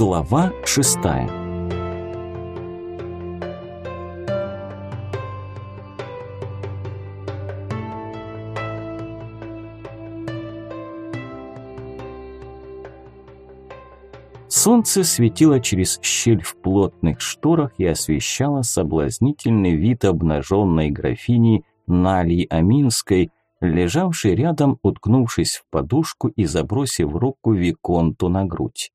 Глава шестая Солнце светило через щель в плотных шторах и освещало соблазнительный вид обнаженной графини Налии Аминской, лежавшей рядом, уткнувшись в подушку и забросив руку Виконту на грудь.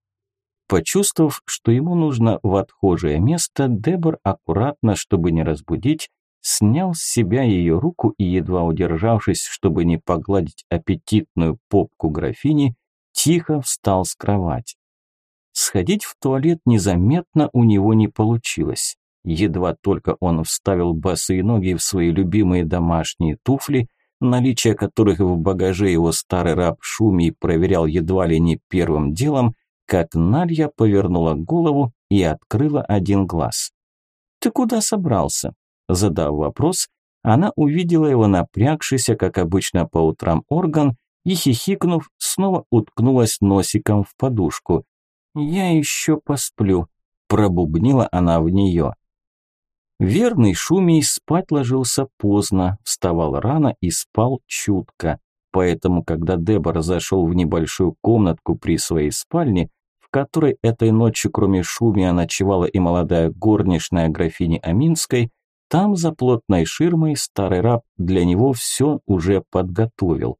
Почувствовав, что ему нужно в отхожее место, Дебор аккуратно, чтобы не разбудить, снял с себя ее руку и, едва удержавшись, чтобы не погладить аппетитную попку графини, тихо встал с кровати. Сходить в туалет незаметно у него не получилось. Едва только он вставил босые ноги в свои любимые домашние туфли, наличие которых в багаже его старый раб Шуми проверял едва ли не первым делом, как Налья повернула голову и открыла один глаз. «Ты куда собрался?» Задав вопрос, она увидела его напрягшийся, как обычно по утрам, орган и, хихикнув, снова уткнулась носиком в подушку. «Я еще посплю», – пробубнила она в нее. Верный Шумий спать ложился поздно, вставал рано и спал чутко. Поэтому, когда Дебора зашел в небольшую комнатку при своей спальне, в которой этой ночью кроме Шумия ночевала и молодая горничная графини Аминской, там за плотной ширмой старый раб для него все уже подготовил.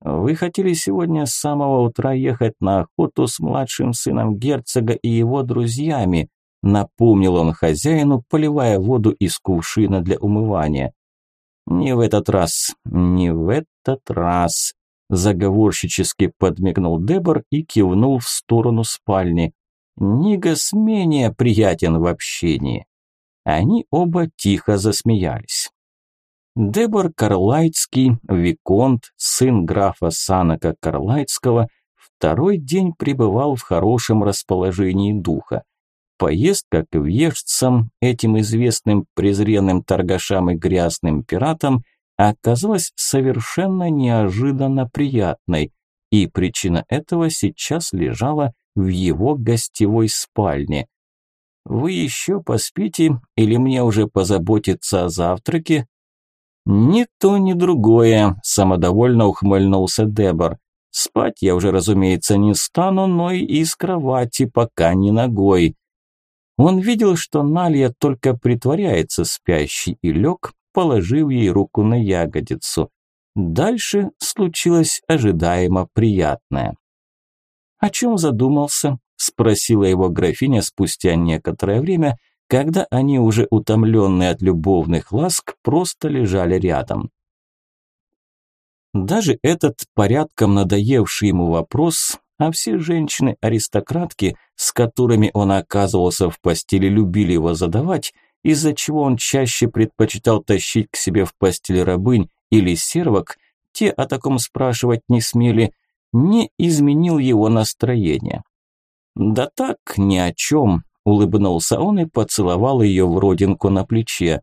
«Вы хотели сегодня с самого утра ехать на охоту с младшим сыном герцога и его друзьями», Напомнил он хозяину, поливая воду из кувшина для умывания. «Не в этот раз, не в этот раз», заговорщически подмигнул Дебор и кивнул в сторону спальни. Нигас менее приятен в общении. Они оба тихо засмеялись. Дебор Карлайтский, Виконт, сын графа Санака Карлайтского, второй день пребывал в хорошем расположении духа. Поездка к вьежцам, этим известным презренным торгашам и грязным пиратам, оказалась совершенно неожиданно приятной, и причина этого сейчас лежала в его гостевой спальне. «Вы еще поспите или мне уже позаботиться о завтраке?» «Ни то, ни другое», – самодовольно ухмыльнулся Дебор. «Спать я уже, разумеется, не стану, но и из кровати пока не ногой. Он видел, что Налья только притворяется спящей и лег, положив ей руку на ягодицу. Дальше случилось ожидаемо приятное. «О чем задумался?» – спросила его графиня спустя некоторое время, когда они уже утомленные от любовных ласк просто лежали рядом. Даже этот порядком надоевший ему вопрос а все женщины-аристократки, с которыми он оказывался в постели, любили его задавать, из-за чего он чаще предпочитал тащить к себе в постель рабынь или сервок, те о таком спрашивать не смели, не изменил его настроение. «Да так, ни о чем», – улыбнулся он и поцеловал ее в родинку на плече.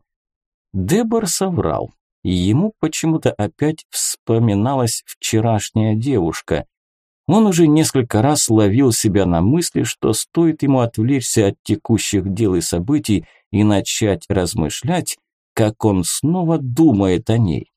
Дебор соврал, и ему почему-то опять вспоминалась вчерашняя девушка – он уже несколько раз ловил себя на мысли, что стоит ему отвлечься от текущих дел и событий и начать размышлять, как он снова думает о ней.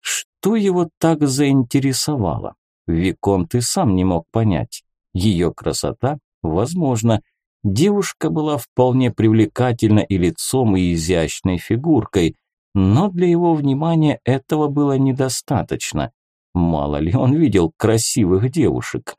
Что его так заинтересовало? Виконт и сам не мог понять. Ее красота? Возможно. Девушка была вполне привлекательна и лицом, и изящной фигуркой, но для его внимания этого было недостаточно. Мало ли он видел красивых девушек.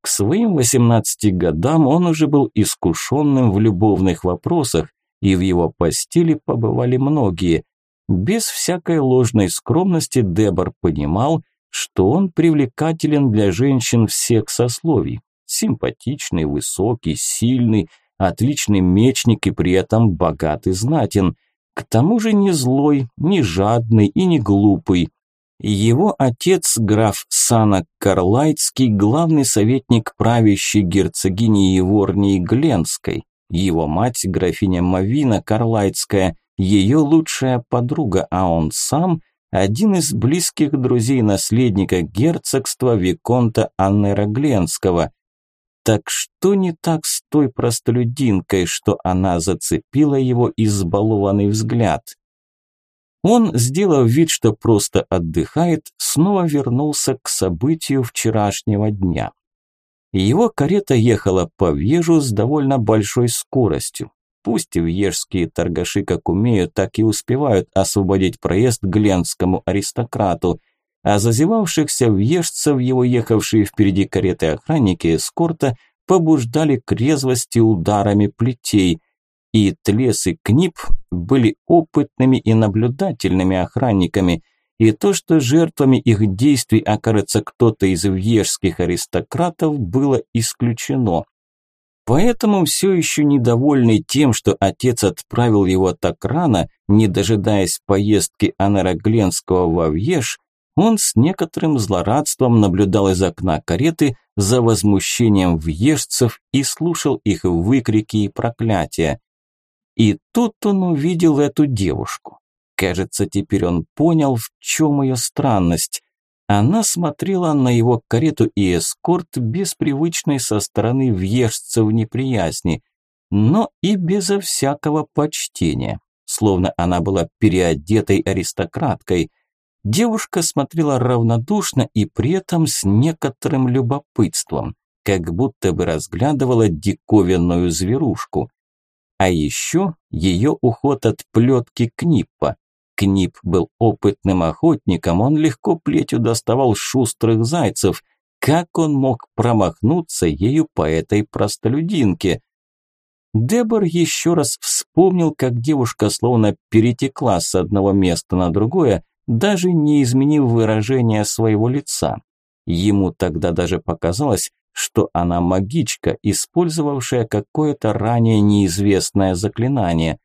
К своим 18 годам он уже был искушенным в любовных вопросах, и в его постели побывали многие. Без всякой ложной скромности Дебор понимал, что он привлекателен для женщин всех сословий. Симпатичный, высокий, сильный, отличный мечник и при этом богатый знатен. К тому же не злой, не жадный и не глупый. Его отец, граф Санак Карлайтский, главный советник правящей герцогини Еворнии Гленской. Его мать, графиня Мавина Карлайтская, ее лучшая подруга, а он сам – один из близких друзей наследника герцогства Виконта Аннера Гленского. Так что не так с той простолюдинкой, что она зацепила его избалованный взгляд? Он, сделав вид, что просто отдыхает, снова вернулся к событию вчерашнего дня. Его карета ехала по Вежу с довольно большой скоростью. Пусть вежские торгаши как умеют, так и успевают освободить проезд гленскому аристократу, а зазевавшихся вежцев, его ехавшие впереди кареты охранники эскорта, побуждали к резвости ударами плетей, и Тлес и Книп были опытными и наблюдательными охранниками, и то, что жертвами их действий окажется кто-то из вьежских аристократов, было исключено. Поэтому все еще недовольный тем, что отец отправил его так рано, не дожидаясь поездки Анера Гленского во Вьеж, он с некоторым злорадством наблюдал из окна кареты за возмущением вьежцев и слушал их выкрики и проклятия. И тут он увидел эту девушку. Кажется, теперь он понял, в чем ее странность. Она смотрела на его карету и эскорт без привычной со стороны въежцев неприязни, но и безо всякого почтения, словно она была переодетой аристократкой. Девушка смотрела равнодушно и при этом с некоторым любопытством, как будто бы разглядывала диковинную зверушку. А еще ее уход от плетки Книппа. Книп был опытным охотником, он легко плетью доставал шустрых зайцев. Как он мог промахнуться ею по этой простолюдинке? Дебор еще раз вспомнил, как девушка словно перетекла с одного места на другое, даже не изменив выражение своего лица. Ему тогда даже показалось, что она магичка, использовавшая какое-то ранее неизвестное заклинание.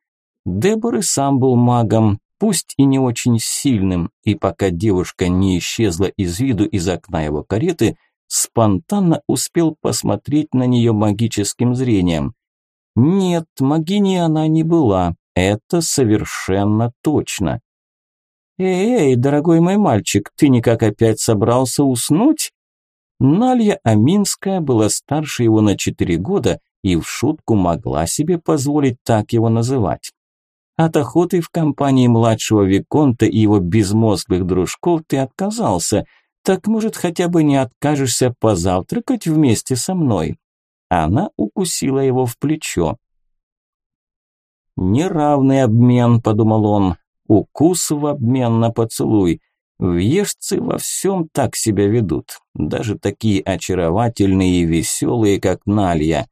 Дебор и сам был магом, пусть и не очень сильным, и пока девушка не исчезла из виду из окна его кареты, спонтанно успел посмотреть на нее магическим зрением. Нет, магиней она не была, это совершенно точно. «Эй, дорогой мой мальчик, ты никак опять собрался уснуть?» Налья Аминская была старше его на четыре года и в шутку могла себе позволить так его называть. От охоты в компании младшего Виконта и его безмозглых дружков ты отказался. Так, может, хотя бы не откажешься позавтракать вместе со мной?» Она укусила его в плечо. «Неравный обмен», – подумал он. «Укус в обмен на поцелуй. Вьежцы во всем так себя ведут. Даже такие очаровательные и веселые, как Налья.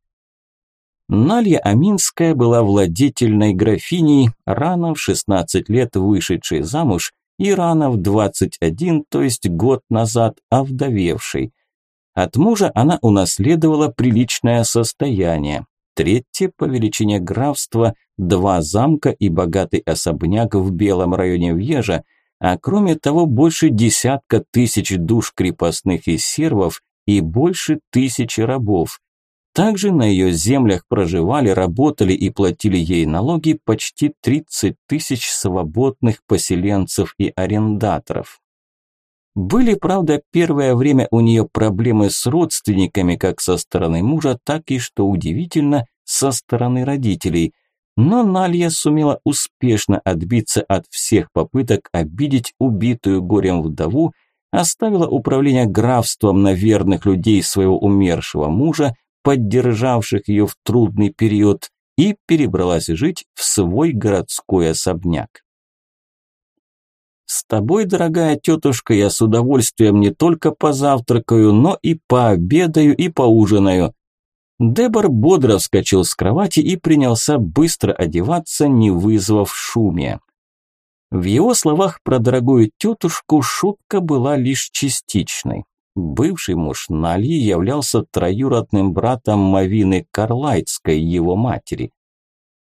Налья Аминская была владетельной графиней, рано в 16 лет вышедшей замуж и рано в 21, то есть год назад, овдовевшей. От мужа она унаследовала приличное состояние. Третье по величине графства, два замка и богатый особняк в белом районе Вьежа, а кроме того больше десятка тысяч душ крепостных и сервов и больше тысячи рабов. Также на ее землях проживали, работали и платили ей налоги почти 30 тысяч свободных поселенцев и арендаторов. Были, правда, первое время у нее проблемы с родственниками как со стороны мужа, так и, что удивительно, со стороны родителей. Но Налья сумела успешно отбиться от всех попыток обидеть убитую горем вдову, оставила управление графством на верных людей своего умершего мужа, поддержавших ее в трудный период, и перебралась жить в свой городской особняк. С тобой, дорогая тетушка, я с удовольствием не только позавтракаю, но и пообедаю и поужинаю. Дебор бодро вскочил с кровати и принялся быстро одеваться, не вызвав шумия. В его словах про дорогую тетушку шутка была лишь частичной. Бывший муж Нальи являлся троюродным братом Мавины Карлайтской, его матери.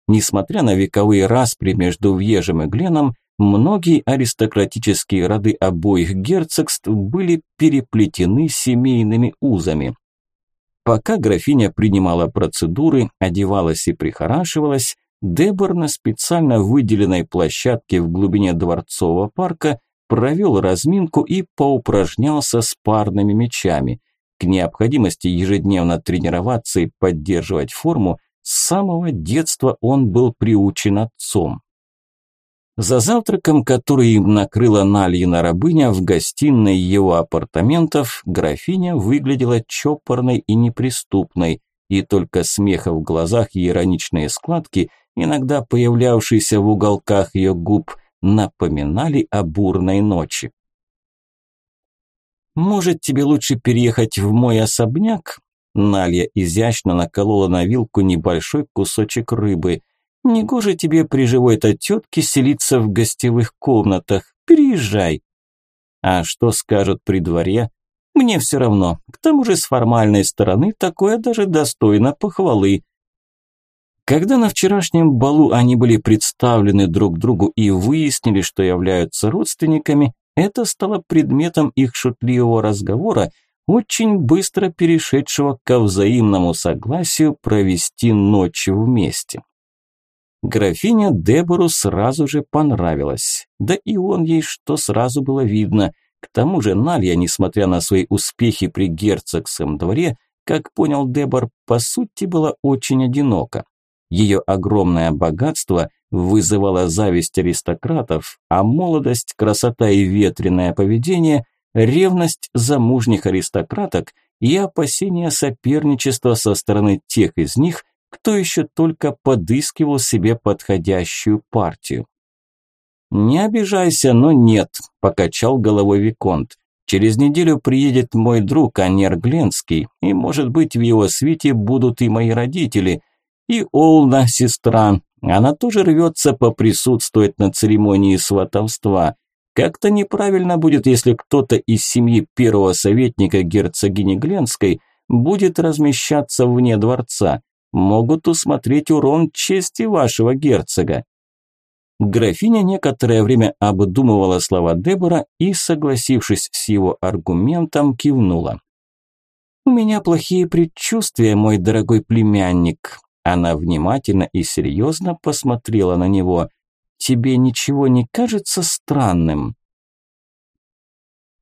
Несмотря на вековые распри между Вьежем и Гленом, многие аристократические роды обоих герцогств были переплетены семейными узами. Пока графиня принимала процедуры, одевалась и прихорашивалась, Дебор на специально выделенной площадке в глубине дворцового парка провел разминку и поупражнялся с парными мечами. к необходимости ежедневно тренироваться и поддерживать форму, с самого детства он был приучен отцом. За завтраком, который им накрыла Нальина рабыня в гостиной его апартаментов, графиня выглядела чопорной и неприступной, и только смеха в глазах и ироничные складки, иногда появлявшиеся в уголках ее губ, напоминали о бурной ночи. «Может, тебе лучше переехать в мой особняк?» Налья изящно наколола на вилку небольшой кусочек рыбы. «Негоже тебе при живой-то тетке селиться в гостевых комнатах. Переезжай!» «А что скажут при дворе?» «Мне все равно. К тому же с формальной стороны такое даже достойно похвалы». Когда на вчерашнем балу они были представлены друг другу и выяснили, что являются родственниками, это стало предметом их шутливого разговора, очень быстро перешедшего ко взаимному согласию провести ночь вместе. Графиня Дебору сразу же понравилась, да и он ей что сразу было видно. К тому же Налья, несмотря на свои успехи при герцогском дворе, как понял Дебор, по сути была очень одинока. Ее огромное богатство вызывало зависть аристократов, а молодость, красота и ветреное поведение – ревность замужних аристократок и опасения соперничества со стороны тех из них, кто еще только подыскивал себе подходящую партию. «Не обижайся, но нет», – покачал головой Виконт. «Через неделю приедет мой друг Анер Гленский, и, может быть, в его свите будут и мои родители, и Олна, сестра. Она тоже рвется поприсутствовать на церемонии сватовства. Как-то неправильно будет, если кто-то из семьи первого советника герцогини Гленской будет размещаться вне дворца. Могут усмотреть урон чести вашего герцога. Графиня некоторое время обдумывала слова Дебора и, согласившись с его аргументом, кивнула. «У меня плохие предчувствия, мой дорогой племянник». Она внимательно и серьезно посмотрела на него. Тебе ничего не кажется странным?»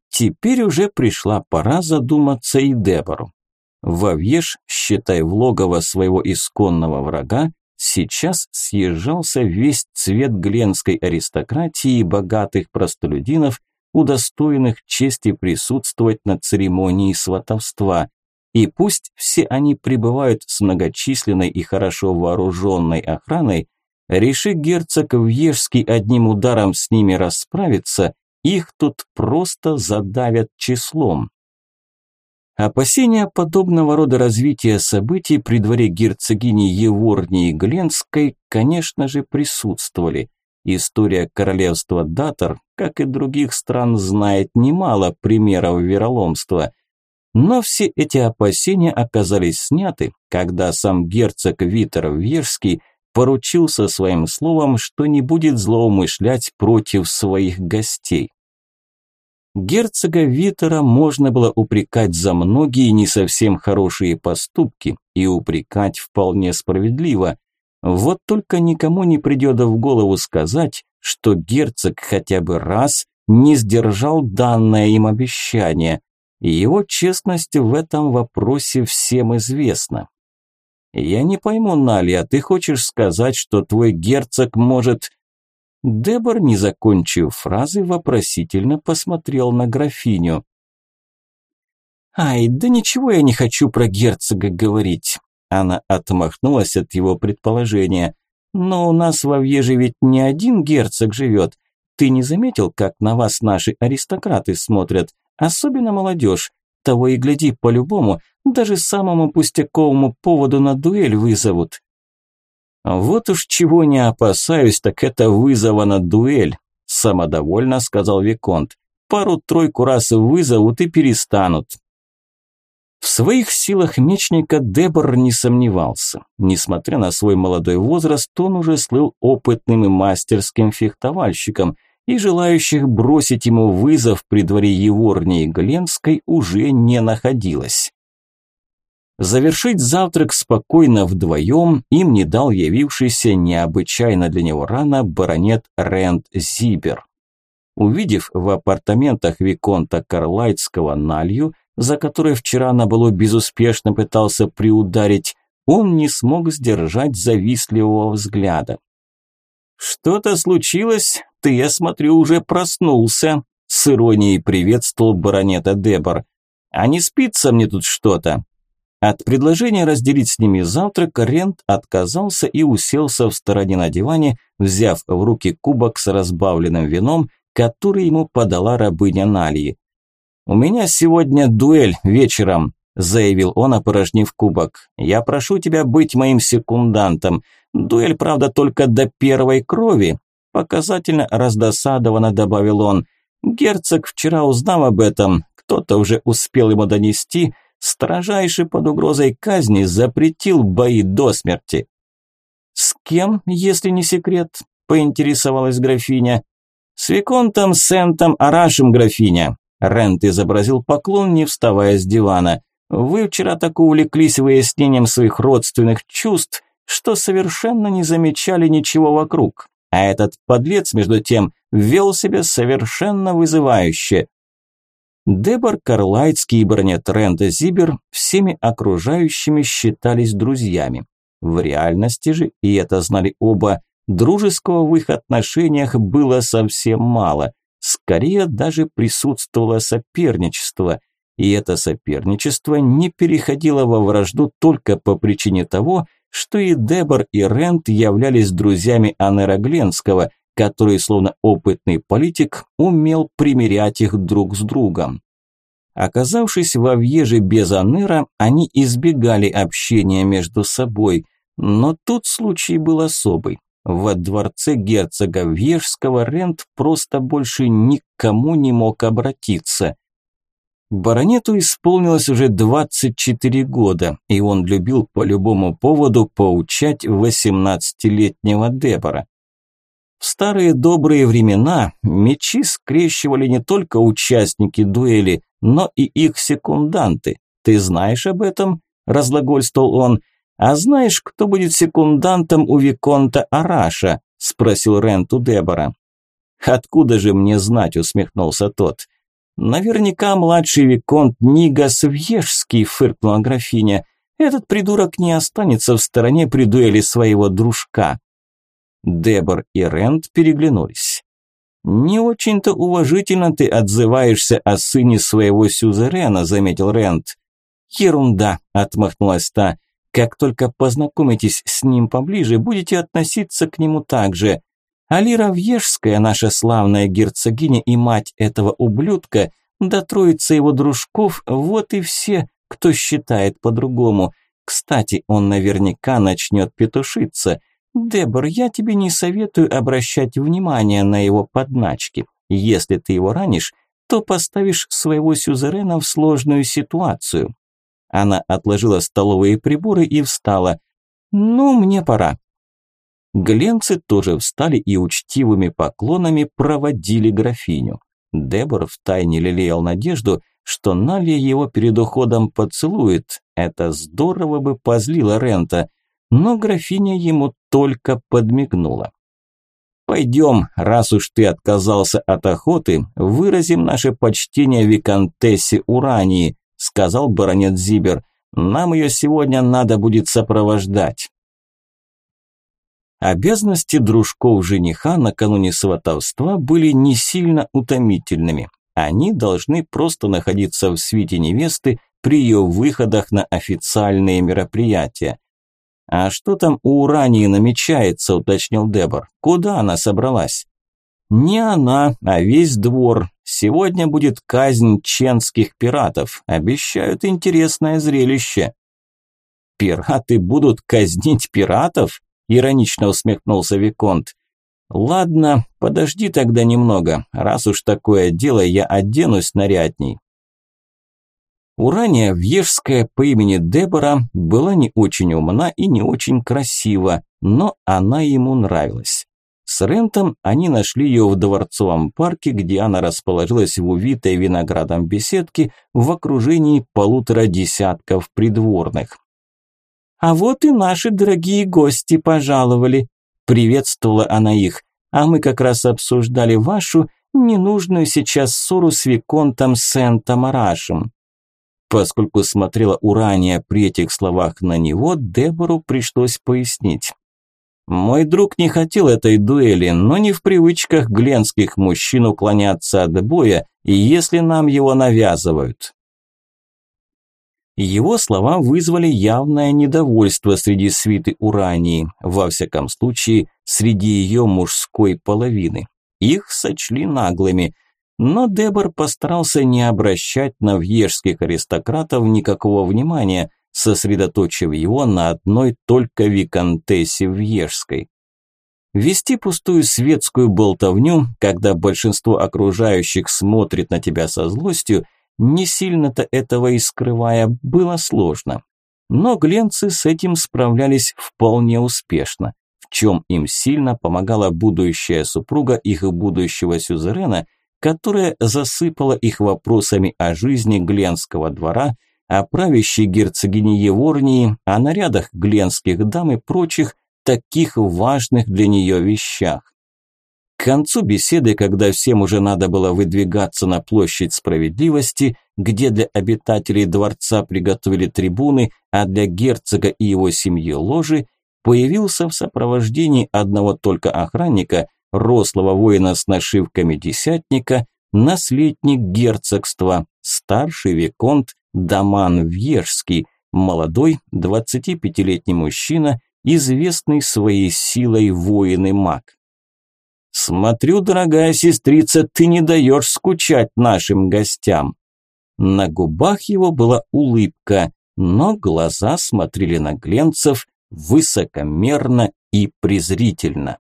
Теперь уже пришла пора задуматься и Дебору. Вовьеш, считай в логово своего исконного врага, сейчас съезжался весь цвет гленской аристократии и богатых простолюдинов, удостоенных чести присутствовать на церемонии сватовства. И пусть все они пребывают с многочисленной и хорошо вооруженной охраной, Реши герцог Вьежский одним ударом с ними расправиться, их тут просто задавят числом. Опасения подобного рода развития событий при дворе герцогини Еворнии Гленской, конечно же, присутствовали. История королевства Датор, как и других стран, знает немало примеров вероломства. Но все эти опасения оказались сняты, когда сам герцог Витер Вежский – поручился своим словом, что не будет злоумышлять против своих гостей. Герцога Витера можно было упрекать за многие не совсем хорошие поступки и упрекать вполне справедливо. Вот только никому не придет в голову сказать, что герцог хотя бы раз не сдержал данное им обещание. Его честность в этом вопросе всем известна. «Я не пойму, Налия, ты хочешь сказать, что твой герцог может...» Дебор, не закончив фразы, вопросительно посмотрел на графиню. «Ай, да ничего я не хочу про герцога говорить». Она отмахнулась от его предположения. «Но у нас во Вьеже ведь не один герцог живет. Ты не заметил, как на вас наши аристократы смотрят? Особенно молодежь. Того и гляди, по-любому, даже самому пустяковому поводу на дуэль вызовут. Вот уж чего не опасаюсь, так это вызова на дуэль, самодовольно сказал Виконт. Пару-тройку раз вызовут и перестанут. В своих силах мечника Дебор не сомневался. Несмотря на свой молодой возраст, он уже слыл опытным и мастерским фехтовальщиком – и желающих бросить ему вызов при дворе Еворнии Гленской уже не находилось. Завершить завтрак спокойно вдвоем им не дал явившийся необычайно для него рано баронет Рэнд Зибер. Увидев в апартаментах Виконта Карлайтского Налью, за которой вчера на балу безуспешно пытался приударить, он не смог сдержать завистливого взгляда. «Что-то случилось? Ты, я смотрю, уже проснулся», – с иронией приветствовал баронета Дебор. «А не спится мне тут что-то?» От предложения разделить с ними завтрак Рент отказался и уселся в стороне на диване, взяв в руки кубок с разбавленным вином, который ему подала рабыня Налии. «У меня сегодня дуэль вечером», – заявил он, опорожнив кубок. «Я прошу тебя быть моим секундантом. Дуэль, правда, только до первой крови», – показательно раздосадованно добавил он. «Герцог, вчера узнав об этом, кто-то уже успел ему донести», – строжайше под угрозой казни запретил бои до смерти. «С кем, если не секрет?» – поинтересовалась графиня. «С Виконтом Сентом Арашем, графиня!» Рент изобразил поклон, не вставая с дивана. «Вы вчера так увлеклись выяснением своих родственных чувств, что совершенно не замечали ничего вокруг. А этот подлец, между тем, вел себя совершенно вызывающе. Дебор Карлайтский и баронет Рента Зибер всеми окружающими считались друзьями. В реальности же, и это знали оба, дружеского в их отношениях было совсем мало. Скорее даже присутствовало соперничество. И это соперничество не переходило во вражду только по причине того, что и Дебор, и Рент являлись друзьями Анера Гленского, который, словно опытный политик, умел примирять их друг с другом. Оказавшись во Вьеже без Анера, они избегали общения между собой, но тут случай был особый. Во дворце герцога Вьежского Рент просто больше никому не мог обратиться. Баронету исполнилось уже 24 года, и он любил по любому поводу поучать 18-летнего Дебора. В старые добрые времена мечи скрещивали не только участники дуэли, но и их секунданты. Ты знаешь об этом?» – разлагольствовал он. «А знаешь, кто будет секундантом у Виконта Араша?» – спросил Ренту Дебора. «Откуда же мне знать?» – усмехнулся тот. «Наверняка младший Виконт Нигас Вьежский», – фыркнула графиня. «Этот придурок не останется в стороне при дуэли своего дружка». Дебор и Рент переглянулись. «Не очень-то уважительно ты отзываешься о сыне своего сюзерена», – заметил Рент. «Ерунда», – отмахнулась та. «Как только познакомитесь с ним поближе, будете относиться к нему так же. Алира Вьежская, наша славная герцогиня и мать этого ублюдка, да троица его дружков, вот и все, кто считает по-другому. Кстати, он наверняка начнет петушиться». «Дебор, я тебе не советую обращать внимание на его подначки. Если ты его ранишь, то поставишь своего сюзерена в сложную ситуацию». Она отложила столовые приборы и встала. «Ну, мне пора». Гленцы тоже встали и учтивыми поклонами проводили графиню. Дебор втайне лелеял надежду, что Налия его перед уходом поцелует. Это здорово бы позлило Рента – но графиня ему только подмигнула. «Пойдем, раз уж ты отказался от охоты, выразим наше почтение виконтессе Урании», сказал баронет Зибер. «Нам ее сегодня надо будет сопровождать». Обязанности дружков жениха накануне сватовства были не сильно утомительными. Они должны просто находиться в свите невесты при ее выходах на официальные мероприятия. «А что там у Урании намечается?» – уточнил Дебор. «Куда она собралась?» «Не она, а весь двор. Сегодня будет казнь ченских пиратов. Обещают интересное зрелище». «Пираты будут казнить пиратов?» – иронично усмехнулся Виконт. «Ладно, подожди тогда немного. Раз уж такое дело, я оденусь нарядней. Урания Вьежская по имени Дебора была не очень умна и не очень красива, но она ему нравилась. С Рентом они нашли ее в Дворцовом парке, где она расположилась в увитой виноградом беседке в окружении полутора десятков придворных. «А вот и наши дорогие гости пожаловали», – приветствовала она их, «а мы как раз обсуждали вашу ненужную сейчас ссору с Виконтом Сент-Амарашем». Поскольку смотрела Урания при этих словах на него, Дебору пришлось пояснить. Мой друг не хотел этой дуэли, но не в привычках гленских мужчин уклоняться от боя, если нам его навязывают. Его слова вызвали явное недовольство среди свиты Урании, во всяком случае, среди ее мужской половины. Их сочли наглыми, но Дебор постарался не обращать на вьежских аристократов никакого внимания, сосредоточив его на одной только виконтессе Вьежской. Вести пустую светскую болтовню, когда большинство окружающих смотрит на тебя со злостью, не сильно-то этого и скрывая, было сложно. Но гленцы с этим справлялись вполне успешно, в чем им сильно помогала будущая супруга их будущего сюзерена, которая засыпала их вопросами о жизни Гленского двора, о правящей герцогине Еворнии, о нарядах гленских дам и прочих таких важных для нее вещах. К концу беседы, когда всем уже надо было выдвигаться на площадь справедливости, где для обитателей дворца приготовили трибуны, а для герцога и его семьи ложи, появился в сопровождении одного только охранника, рослого воина с нашивками десятника, наследник герцогства, старший виконт Даман Вьежский, молодой 25-летний мужчина, известный своей силой воин и маг. «Смотрю, дорогая сестрица, ты не даешь скучать нашим гостям». На губах его была улыбка, но глаза смотрели на Гленцев высокомерно и презрительно.